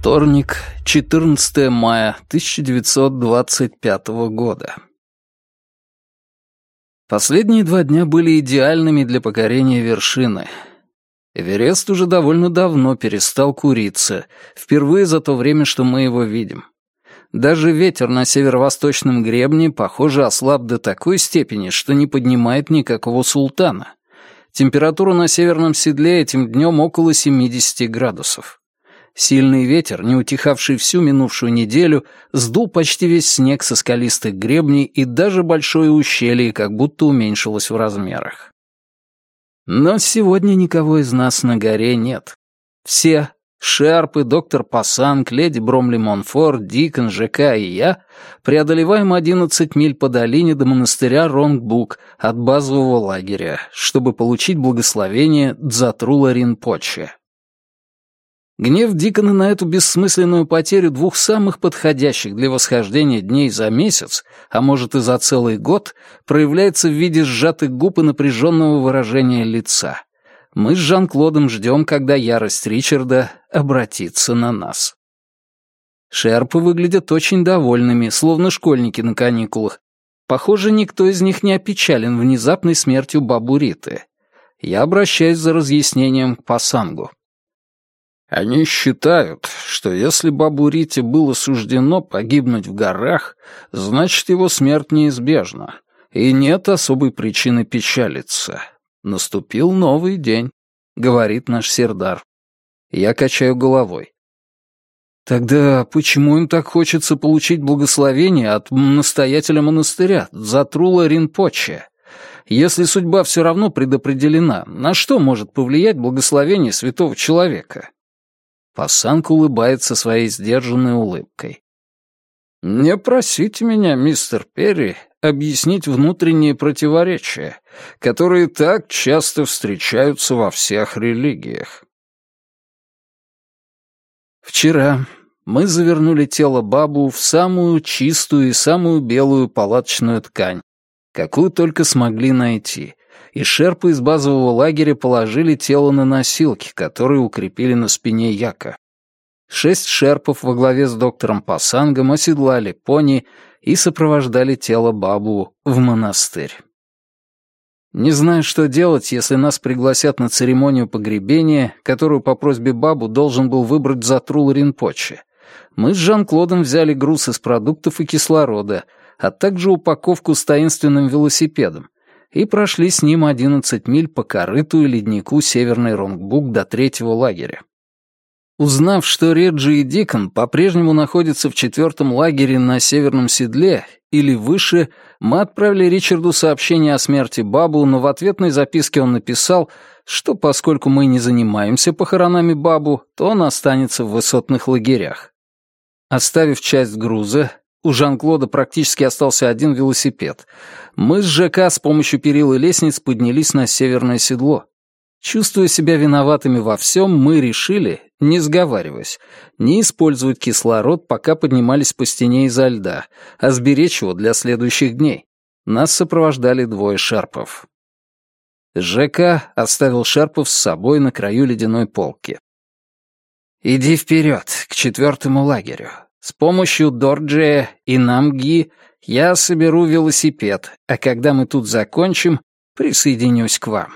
Вторник, 14 мая 1925 года. Последние два дня были идеальными для покорения вершины. Эверест уже довольно давно перестал куриться, впервые за то время, что мы его видим. Даже ветер на северо-восточном гребне, похоже, ослаб до такой степени, что не поднимает никакого султана. Температура на северном седле этим днем около 70 градусов. Сильный ветер, не утихавший всю минувшую неделю, сдул почти весь снег со скалистых гребней и даже большое ущелье как будто уменьшилось в размерах. Но сегодня никого из нас на горе нет. Все Шерп и доктор Пассанг, леди Бромли Монфор, Дикон, ЖК и я преодолеваем 11 миль по долине до монастыря Ронгбук от базового лагеря, чтобы получить благословение Дзатрула Ринпоче. Гнев Дикона на эту бессмысленную потерю двух самых подходящих для восхождения дней за месяц, а может и за целый год, проявляется в виде сжатых губ и напряженного выражения лица мы с Жан-Клодом ждем, когда ярость Ричарда обратится на нас. Шерпы выглядят очень довольными, словно школьники на каникулах. Похоже, никто из них не опечален внезапной смертью бабу Риты. Я обращаюсь за разъяснением к Пасангу. Они считают, что если бабу Рите было суждено погибнуть в горах, значит, его смерть неизбежна, и нет особой причины печалиться. Наступил новый день, говорит наш Сердар. Я качаю головой. Тогда почему им так хочется получить благословение от настоятеля монастыря, Затрула Ринпоче? Если судьба все равно предопределена, на что может повлиять благословение святого человека? Пассанг улыбается своей сдержанной улыбкой. «Не просите меня, мистер Перри, объяснить внутренние противоречия, которые так часто встречаются во всех религиях. Вчера мы завернули тело бабу в самую чистую и самую белую палаточную ткань, какую только смогли найти, и шерпы из базового лагеря положили тело на носилки, которые укрепили на спине яка. Шесть шерпов во главе с доктором Пасангом оседлали пони и сопровождали тело бабу в монастырь. Не знаю, что делать, если нас пригласят на церемонию погребения, которую по просьбе бабу должен был выбрать Затрул Ринпоче. Мы с Жан-Клодом взяли груз из продуктов и кислорода, а также упаковку с таинственным велосипедом, и прошли с ним 11 миль по корыту и леднику Северный Ронгбук до третьего лагеря. Узнав, что Реджи и Дикон по-прежнему находятся в четвертом лагере на Северном Седле или выше, мы отправили Ричарду сообщение о смерти Бабу, но в ответной записке он написал, что поскольку мы не занимаемся похоронами Бабу, то он останется в высотных лагерях. Оставив часть груза, у Жан-Клода практически остался один велосипед. Мы с ЖК с помощью перил и лестниц поднялись на Северное Седло. Чувствуя себя виноватыми во всем, мы решили, не сговариваясь, не использовать кислород, пока поднимались по стене изо льда, а сберечь его для следующих дней. Нас сопровождали двое шарпов. ЖК оставил шарпов с собой на краю ледяной полки. «Иди вперед, к четвертому лагерю. С помощью Дорджия и Намги я соберу велосипед, а когда мы тут закончим, присоединюсь к вам».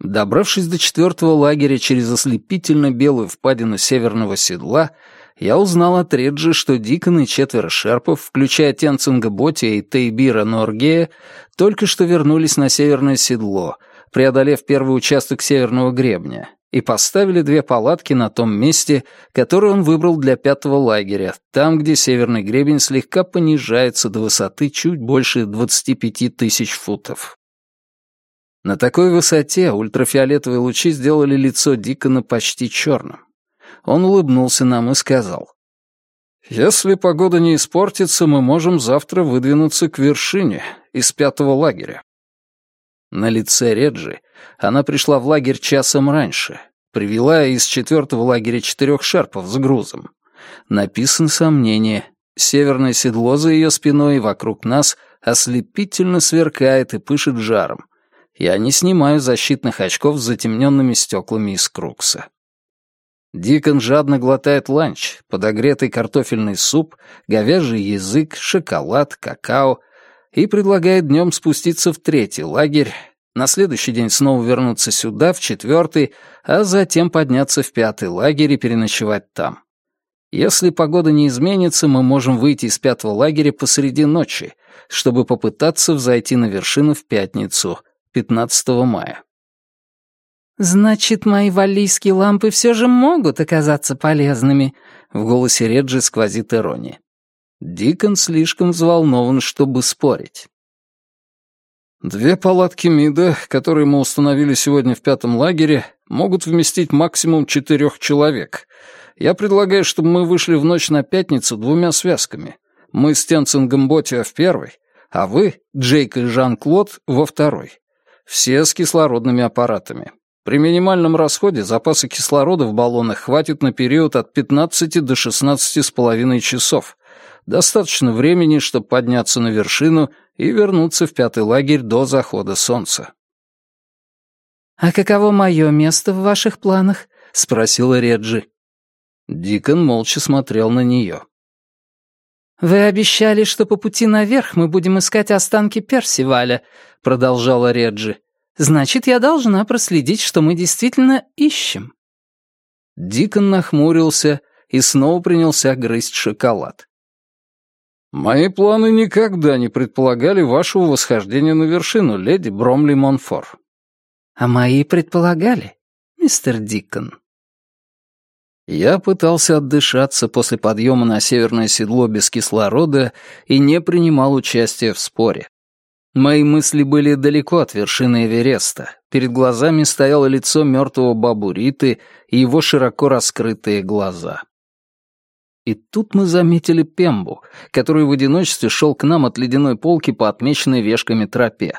Добравшись до четвертого лагеря через ослепительно белую впадину северного седла, я узнал от Реджи, что Дикон и четверо шерпов, включая Тенцинга Ботия и Тейбира Норгея, только что вернулись на северное седло, преодолев первый участок северного гребня, и поставили две палатки на том месте, которое он выбрал для пятого лагеря, там, где северный гребень слегка понижается до высоты чуть больше 25 тысяч футов. На такой высоте ультрафиолетовые лучи сделали лицо Дикона почти черным. Он улыбнулся нам и сказал. «Если погода не испортится, мы можем завтра выдвинуться к вершине из пятого лагеря». На лице Реджи она пришла в лагерь часом раньше, привела из четвертого лагеря четырех шерпов с грузом. Написано сомнение. Северное седло за ее спиной и вокруг нас ослепительно сверкает и пышет жаром. Я не снимаю защитных очков с затемненными стеклами из Крукса. Дикон жадно глотает ланч, подогретый картофельный суп, говяжий язык, шоколад, какао и предлагает днем спуститься в третий лагерь, на следующий день снова вернуться сюда, в четвертый, а затем подняться в пятый лагерь и переночевать там. Если погода не изменится, мы можем выйти из пятого лагеря посреди ночи, чтобы попытаться взойти на вершину в пятницу, 15 мая. «Значит, мои валлийские лампы все же могут оказаться полезными», — в голосе Реджи сквозит ирония. Дикон слишком взволнован, чтобы спорить. Две палатки МИДа, которые мы установили сегодня в пятом лагере, могут вместить максимум четырех человек. Я предлагаю, чтобы мы вышли в ночь на пятницу двумя связками. Мы с Тенцингом Ботиа в первой, а вы, Джейк и Жан-Клод, во второй. Все с кислородными аппаратами. При минимальном расходе запаса кислорода в баллонах хватит на период от 15 до 16 с половиной часов. Достаточно времени, чтобы подняться на вершину и вернуться в пятый лагерь до захода солнца. «А каково мое место в ваших планах?» — спросила Реджи. Дикон молча смотрел на нее. «Вы обещали, что по пути наверх мы будем искать останки Персиваля», — продолжала Реджи. Значит, я должна проследить, что мы действительно ищем». Дикон нахмурился и снова принялся грызть шоколад. «Мои планы никогда не предполагали вашего восхождения на вершину, леди Бромли Монфор». «А мои предполагали, мистер Дикон». Я пытался отдышаться после подъема на северное седло без кислорода и не принимал участия в споре. Мои мысли были далеко от вершины Эвереста. Перед глазами стояло лицо мертвого бабуриты и его широко раскрытые глаза. И тут мы заметили Пембу, который в одиночестве шел к нам от ледяной полки по отмеченной вешками тропе.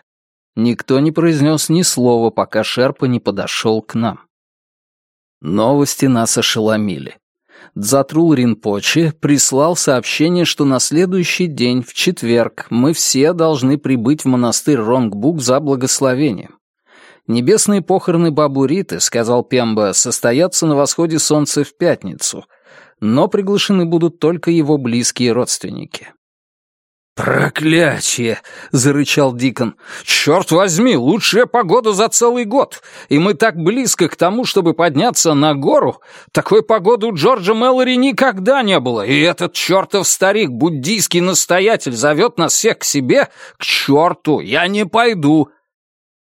Никто не произнес ни слова, пока Шерпа не подошел к нам. Новости нас ошеломили. Дзатрул Ринпоче прислал сообщение, что на следующий день, в четверг, мы все должны прибыть в монастырь Ронгбук за благословением. Небесные похороны Бабу Риты, сказал Пемба, состоятся на восходе солнца в пятницу, но приглашены будут только его близкие родственники. «Проклятие!» — зарычал Дикон. «Черт возьми, лучшая погода за целый год! И мы так близко к тому, чтобы подняться на гору! Такой погоды у Джорджа Мэллори никогда не было! И этот чертов старик, буддийский настоятель, зовет нас всех к себе? К черту! Я не пойду!»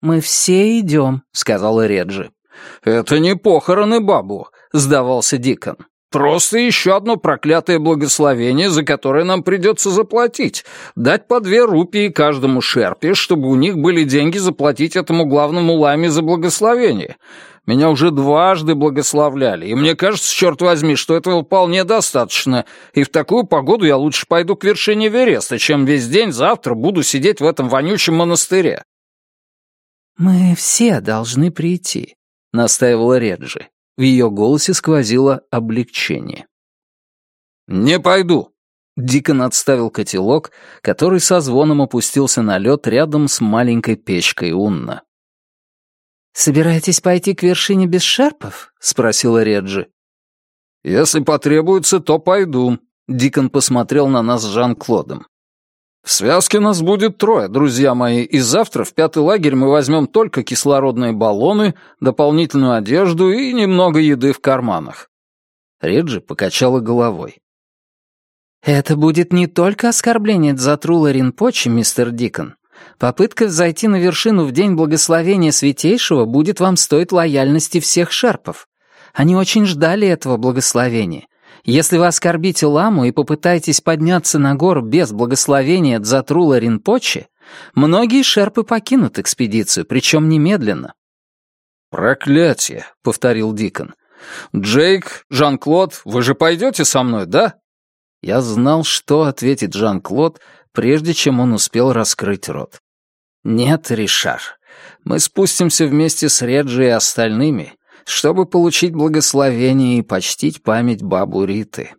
«Мы все идем», — сказала Реджи. «Это не похороны бабу», — сдавался Дикон. Просто еще одно проклятое благословение, за которое нам придется заплатить. Дать по две рупии каждому шерпе, чтобы у них были деньги заплатить этому главному ламе за благословение. Меня уже дважды благословляли, и мне кажется, черт возьми, что этого вполне достаточно, и в такую погоду я лучше пойду к вершине Вереста, чем весь день завтра буду сидеть в этом вонючем монастыре». «Мы все должны прийти», — настаивала Реджи. В ее голосе сквозило облегчение. «Не пойду!» Дикон отставил котелок, который со звоном опустился на лед рядом с маленькой печкой Унна. «Собираетесь пойти к вершине без шерпов?» — спросила Реджи. «Если потребуется, то пойду», — Дикон посмотрел на нас с Жан-Клодом. В связке нас будет трое, друзья мои, и завтра в пятый лагерь мы возьмем только кислородные баллоны, дополнительную одежду и немного еды в карманах». Реджи покачала головой. «Это будет не только оскорбление Дзатрула Ринпочи, мистер Дикон. Попытка зайти на вершину в день благословения Святейшего будет вам стоить лояльности всех шерпов. Они очень ждали этого благословения. Если вы оскорбите ламу и попытаетесь подняться на гору без благословения Дзатрула Ринпочи, многие шерпы покинут экспедицию, причем немедленно». «Проклятие», — повторил Дикон. «Джейк, Жан-Клод, вы же пойдете со мной, да?» Я знал, что ответит Жан-Клод, прежде чем он успел раскрыть рот. «Нет, Ришар, мы спустимся вместе с Реджи и остальными, чтобы получить благословение и почтить память бабу Риты.